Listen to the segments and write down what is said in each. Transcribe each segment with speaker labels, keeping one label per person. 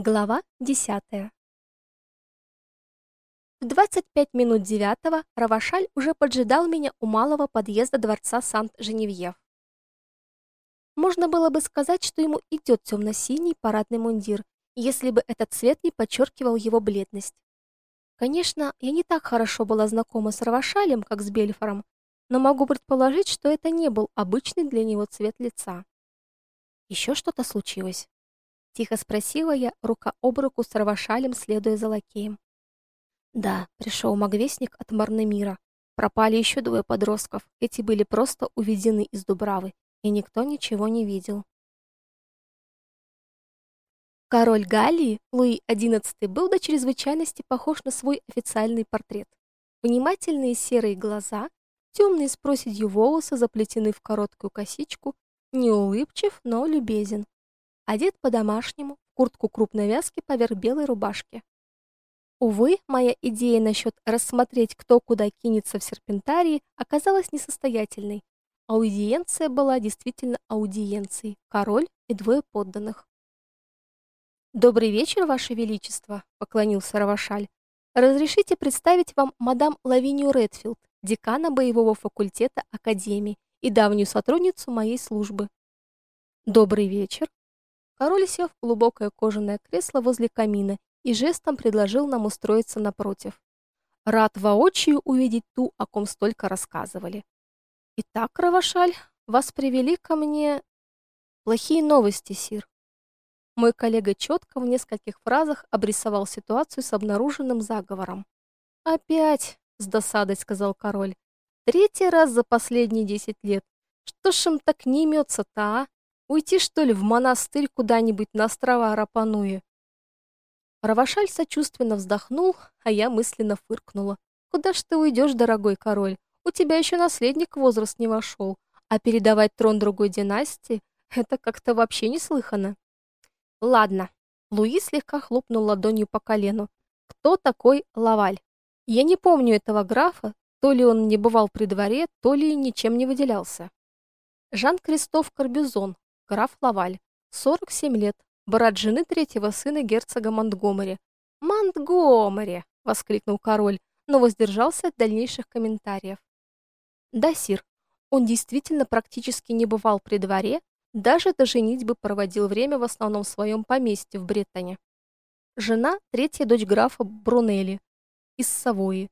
Speaker 1: Глава 10. В 25 минут девятого Равашаль уже поджидал меня у малого подъезда дворца Сант-Женевьев. Можно было бы сказать, что ему идет темно-синий парадный мундир, если бы этот цвет не подчеркивал его бледность. Конечно, я не так хорошо была знакома с Равашалем, как с Бельфором, но могу предположить, что это не был обычный для него цвет лица. Еще что-то случилось. Тихо спросила я, рука об руку с Равашалем, следуя за лакеем. Да, пришел магвестник от Марнемира. Пропали еще двое подростков. Эти были просто уведены из Дубравы, и никто ничего не видел. Король Галлии, Луи XI, был до чрезвычайности похож на свой официальный портрет. Внимательные серые глаза, темные с проседью волосы заплетены в короткую косичку, неулыбчив, но любезен одет по-домашнему, куртку крупной вязки поверх белой рубашки. Увы, моя идея насчет рассмотреть, кто куда кинется в серпентарии, оказалась несостоятельной. Аудиенция была действительно аудиенцией, король и двое подданных. «Добрый вечер, Ваше Величество», — поклонился Равашаль. «Разрешите представить вам мадам Лавинию Редфилд, декана боевого факультета Академии и давнюю сотрудницу моей службы». «Добрый вечер», Король сел в глубокое кожаное кресло возле камина и жестом предложил нам устроиться напротив. Рад воочию увидеть ту, о ком столько рассказывали. Итак, Равашаль, вас привели ко мне плохие новости, сир. Мой коллега четко в нескольких фразах обрисовал ситуацию с обнаруженным заговором. Опять, с досадой сказал король. Третий раз за последние десять лет. Что ж им так не имется-то, а? Уйти, что ли, в монастырь куда-нибудь на острова Рапануи? Равашаль сочувственно вздохнул, а я мысленно фыркнула. Куда ж ты уйдешь, дорогой король? У тебя еще наследник в возраст не вошел, а передавать трон другой династии — это как-то вообще неслыханно. Ладно. Луи слегка хлопнул ладонью по колену. Кто такой Лаваль? Я не помню этого графа, то ли он не бывал при дворе, то ли ничем не выделялся. Жан-Кристоф Карбюзон, граф Лаваль, 47 лет, брат жены третьего сына герцога Монтгомери. «Монтгомери!» — воскликнул король, но воздержался от дальнейших комментариев. Да, сир, он действительно практически не бывал при дворе, даже до женитьбы проводил время в основном в своем поместье в Бреттоне. Жена — третья дочь графа Брунелли из Савои.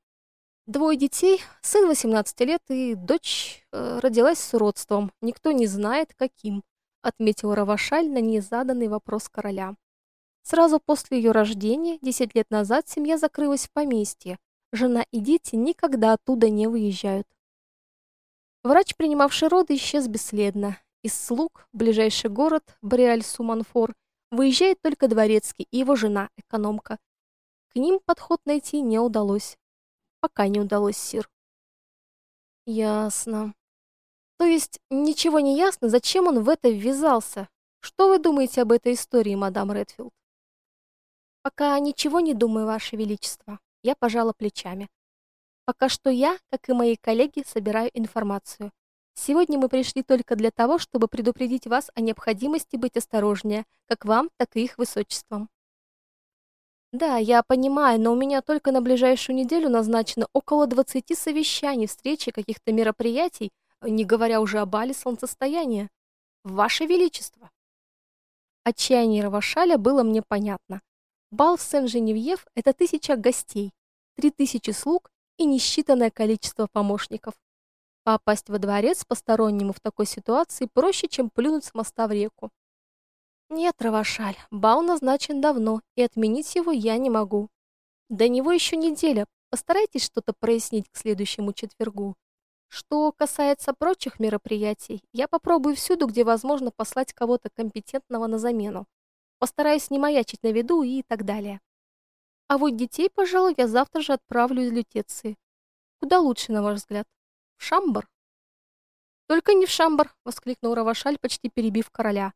Speaker 1: Двое детей, сын 18 лет и дочь э, родилась с уродством, никто не знает каким отметил Равашаль на незаданный вопрос короля. Сразу после ее рождения, 10 лет назад, семья закрылась в поместье. Жена и дети никогда оттуда не выезжают. Врач, принимавший роды, исчез бесследно. Из слуг ближайший город, Бреаль-Суманфор, выезжает только дворецкий и его жена, экономка. К ним подход найти не удалось. Пока не удалось, сир. Ясно. То есть ничего не ясно, зачем он в это ввязался? Что вы думаете об этой истории, мадам Редфилд? Пока ничего не думаю, ваше величество. Я пожала плечами. Пока что я, как и мои коллеги, собираю информацию. Сегодня мы пришли только для того, чтобы предупредить вас о необходимости быть осторожнее, как вам, так и их высочеством. Да, я понимаю, но у меня только на ближайшую неделю назначено около 20 совещаний, встреч и каких-то мероприятий, не говоря уже о бале солнцестояния. Ваше Величество!» Отчаяние Равашаля было мне понятно. Бал в Сен-Женевьев — это тысяча гостей, три тысячи слуг и несчитанное количество помощников. Попасть во дворец постороннему в такой ситуации проще, чем плюнуть с моста в реку. Нет, Равашаль, бал назначен давно, и отменить его я не могу. До него еще неделя, постарайтесь что-то прояснить к следующему четвергу. Что касается прочих мероприятий, я попробую всюду, где возможно, послать кого-то компетентного на замену. Постараюсь не маячить на виду и так далее. А вот детей, пожалуй, я завтра же отправлю из Лютеции. Куда лучше, на ваш взгляд? В Шамбар? Только не в Шамбар, воскликнул Равашаль, почти перебив короля.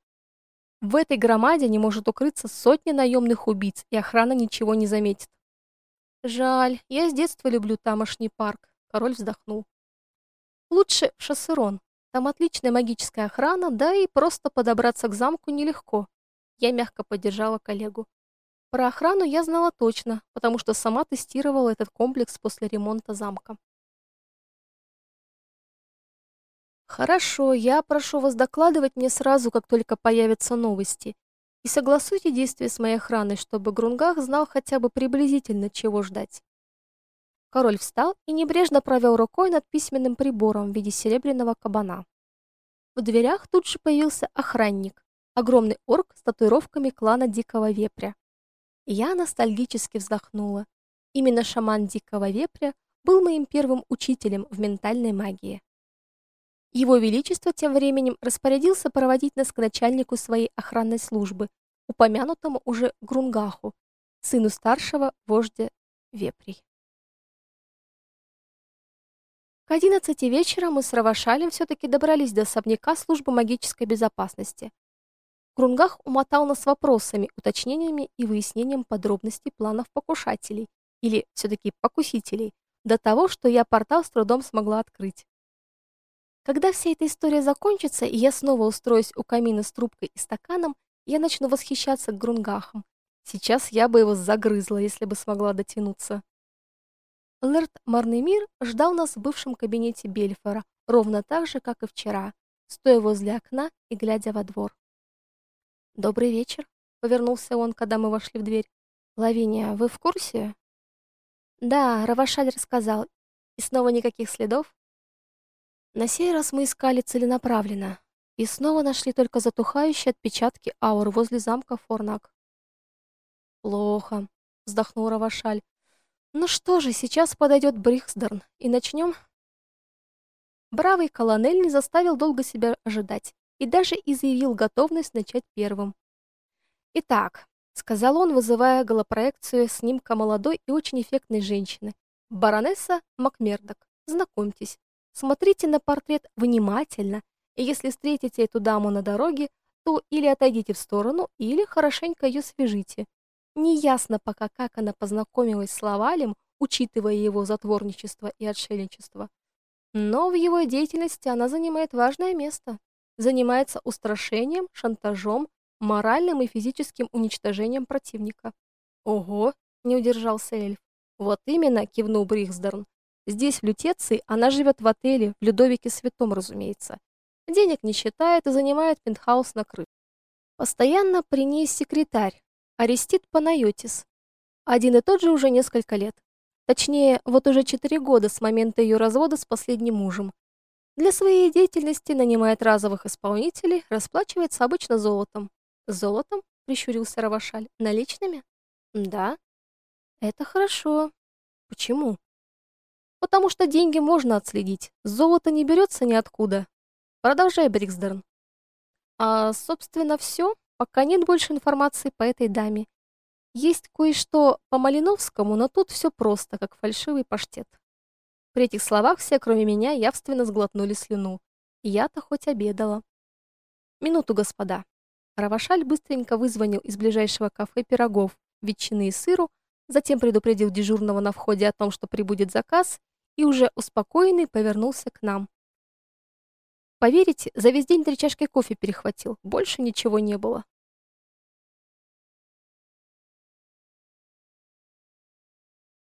Speaker 1: В этой громаде не может укрыться сотни наемных убийц, и охрана ничего не заметит. Жаль, я с детства люблю тамошний парк, король вздохнул. Лучше в Шассерон. Там отличная магическая охрана, да и просто подобраться к замку нелегко. Я мягко поддержала коллегу. Про охрану я знала точно, потому что сама тестировала этот комплекс после ремонта замка. Хорошо, я прошу вас докладывать мне сразу, как только появятся новости. И согласуйте действия с моей охраной, чтобы Грунгах знал хотя бы приблизительно, чего ждать. Король встал и небрежно провел рукой над письменным прибором в виде серебряного кабана. В дверях тут же появился охранник, огромный орк с татуировками клана Дикого Вепря. Я ностальгически вздохнула. Именно шаман Дикого Вепря был моим первым учителем в ментальной магии. Его Величество тем временем распорядился проводить нас к начальнику своей охранной службы, упомянутому уже Грунгаху, сыну старшего вождя Вепрей. К 11 вечера мы с Равашалем все-таки добрались до особняка службы магической безопасности. Грунгах умотал нас вопросами, уточнениями и выяснением подробностей планов покушателей, или все-таки покусителей, до того, что я портал с трудом смогла открыть. Когда вся эта история закончится, и я снова устроюсь у камина с трубкой и стаканом, я начну восхищаться Грунгахом. Сейчас я бы его загрызла, если бы смогла дотянуться. Лэрд Марнемир ждал нас в бывшем кабинете Бельфора, ровно так же, как и вчера, стоя возле окна и глядя во двор. «Добрый вечер», — повернулся он, когда мы вошли в дверь. «Лавиния, вы в курсе?» «Да, Равашаль рассказал. И снова никаких следов?» На сей раз мы искали целенаправленно и снова нашли только затухающие отпечатки аур возле замка Форнак. «Плохо», — вздохнул Равашаль. Ну что же, сейчас подойдет Бриксдорн, и начнем. Бравый колонель не заставил долго себя ожидать и даже изъявил готовность начать первым. «Итак», — сказал он, вызывая голопроекцию снимка молодой и очень эффектной женщины, баронесса Макмердок. «Знакомьтесь, смотрите на портрет внимательно, и если встретите эту даму на дороге, то или отойдите в сторону, или хорошенько ее свяжите. Неясно пока, как она познакомилась с Лавалем, учитывая его затворничество и отшельничество. Но в его деятельности она занимает важное место. Занимается устрашением, шантажом, моральным и физическим уничтожением противника. «Ого!» — не удержался эльф. «Вот именно!» — кивнул Брихсдорн. «Здесь, в Лютеции, она живет в отеле, в Людовике Святом, разумеется. Денег не считает и занимает пентхаус на крыше. Постоянно при ней секретарь, Арестит Панайотис. Один и тот же уже несколько лет. Точнее, вот уже четыре года с момента ее развода с последним мужем. Для своей деятельности нанимает разовых исполнителей, расплачивается обычно золотом. Золотом? Прищурился Равашаль. Наличными? Да. Это хорошо. Почему? Потому что деньги можно отследить. Золото не берется ниоткуда. Продолжай, Бриксдерн. А, собственно, все. Пока нет больше информации по этой даме. Есть кое-что по Малиновскому, но тут все просто, как фальшивый паштет. При этих словах все, кроме меня, явственно сглотнули слюну. Я-то хоть обедала. Минуту, господа. Равашаль быстренько вызвонил из ближайшего кафе пирогов, ветчины и сыру, затем предупредил дежурного на входе о том, что прибудет заказ, и уже успокоенный повернулся к нам. Поверите, за весь день три чашки кофе перехватил, больше ничего не было.